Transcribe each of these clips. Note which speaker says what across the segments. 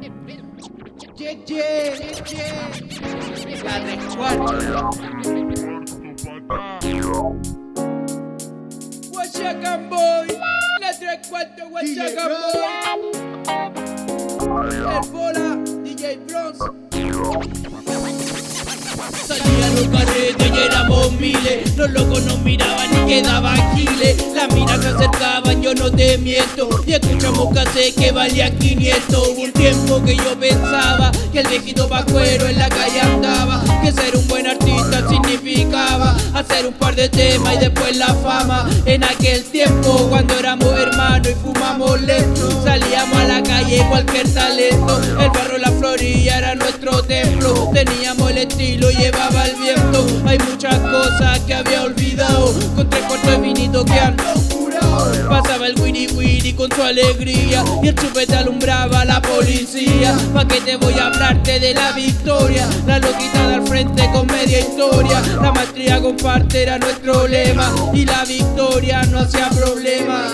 Speaker 1: Ye, ye, ye. La de cuarto. Guachacan Boy. La tres cuarto Guachacan Boy. El bola, DJ Bronze. Salía los carretes y éramos miles Los locos nos miraban y quedaban giles. Las minas se acercaban, yo no te miento. Y escuchamos cassette que valía 500 Hubo un tiempo que yo pensaba Que el viejito vacuero en la calle andaba Que ser un buen artista significaba Hacer un par de temas y después la fama. En aquel tiempo cuando éramos hermanos y fumamos lento Salíamos a la calle cualquier talento. El barro La Florilla era nuestro templo. Teníamos el estilo, llevaba el viento. Hay muchas cosas que había olvidado. Con tres cuartos de vinito que curado Pasaba el Winnie Winnie con su alegría Y el chupete alumbraba a la policía. Pa' que te voy a hablarte de la victoria. La loquita del frente con media historia. La maestría comparte era nuestro lema. Y la victoria no hacía problema.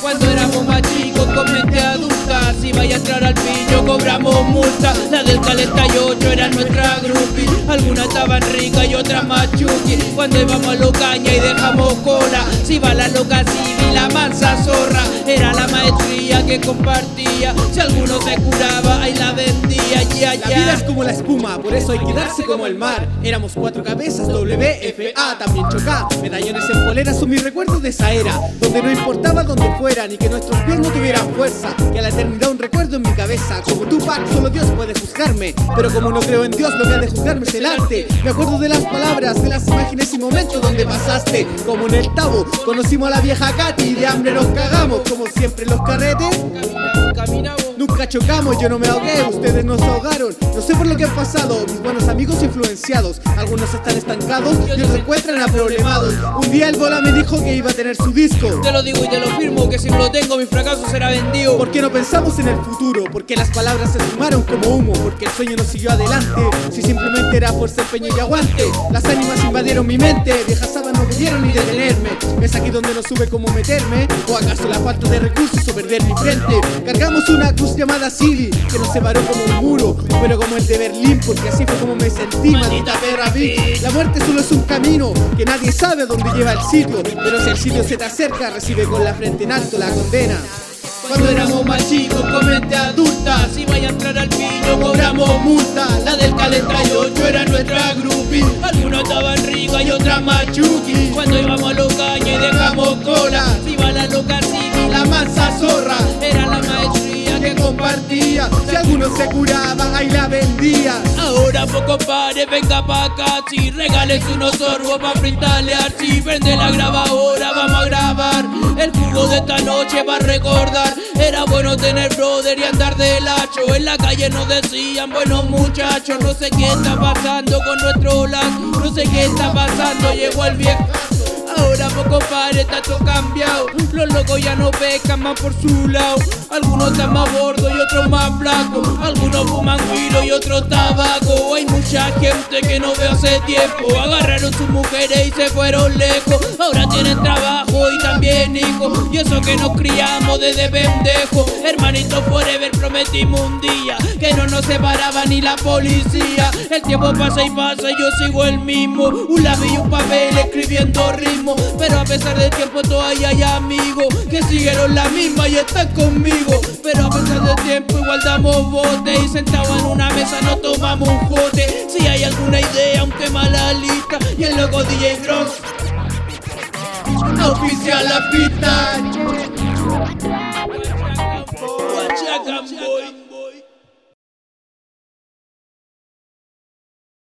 Speaker 1: Cuando éramos más chicos con mente adulta Si vaya a entrar al pillo cobramos multa. La del 48 era nuestra Algunas estaban ricas y otras más chuki. Cuando íbamos a Locaña y dejamos cola Si va la loca civil, la mansa zorra. Era la maestría que compartía Si alguno se curaba, ahí la vendía Ya,
Speaker 2: La vida es
Speaker 1: ya
Speaker 2: como la espuma, por eso hay que darse como el mar. Éramos cuatro cabezas, WFA, también chocá. Medallones en polera son mis recuerdos de esa era, donde no importaba dónde fueran y que nuestros pies no tuvieran fuerza. Que a la eternidad un recuerdo en mi cabeza. Como Tupac, solo Dios puede juzgarme. Pero como no creo en Dios, lo que ha de juzgarme es el arte. Me acuerdo de las palabras, de las imágenes y momentos donde pasaste. Como en el tabo, conocimos a la vieja Katy y de hambre nos cagamos. Como siempre los carretes.
Speaker 1: Caminamos
Speaker 2: Nunca chocamos, yo no me ahogué, ustedes nos ahogaron. No sé por lo que han pasado, mis buenos amigos influenciados. Algunos están estancados y otros se encuentran aproblemados. Un día el bola me dijo que iba a tener su disco.
Speaker 1: Te lo digo y te lo firmo que si no lo tengo mi fracaso será vendido
Speaker 2: ¿Por qué no pensamos en el futuro? Porque las palabras se sumaron como humo, porque el sueño no siguió adelante. Si simplemente era fuerza, empeño y aguante. Las ánimas invadieron mi mente, viejas sábanas no pudieron ni detenerme. Es aquí donde no sube cómo meterme, o acaso la falta de recursos o perder mi frente. Cargamos una cruz que nos separó como un muro, pero como el de Berlín, porque así fue como me sentí, maldita perra vi. La muerte solo es un camino, que nadie sabe dónde lleva el sitio, pero si el sitio se te acerca, recibe con la frente en alto la condena.
Speaker 1: Cuando éramos más chicos con mente adulta Si vaya a entrar al pillo cobramos multa La del 48 era nuestra groupie Algunos estaban ricas y otras más chuki Cuando íbamos a Locaña
Speaker 2: Se curaba, ahí la vendía.
Speaker 1: Ahora poco pare, venga pa' acá Si regales unos sorbos pa' frintalear Si prende la grabadora, vamos a grabar. El jugo de esta noche va a recordar. Era bueno tener brother y andar del hacho En la calle nos decían, buenos muchachos No sé qué está pasando con nuestro lazo No sé qué está pasando, llegó el viejo Ahora poco pare, está cambiado. Los locos ya no pescan más por su lado. Algunos están más gordos y otros más flacos. Algunos fuman guiro y otros tabaco. Hay mucha gente que no veo hace tiempo. Agarraron sus mujeres y se fueron lejos. Ahora tienen trabajo Y eso que nos criamos desde pendejo. Hermanito forever prometimos un día que no nos separaba ni la policía. El tiempo pasa y pasa y yo sigo el mismo. Un lápiz y un papel escribiendo ritmo. Pero a pesar del tiempo todavía hay amigos que siguieron la misma y están conmigo. Pero a pesar del tiempo igual damos bote y sentados en una mesa no tomamos un jote. Si hay alguna idea, un tema la lista y el loco DJ Bronx. Oficial la pista.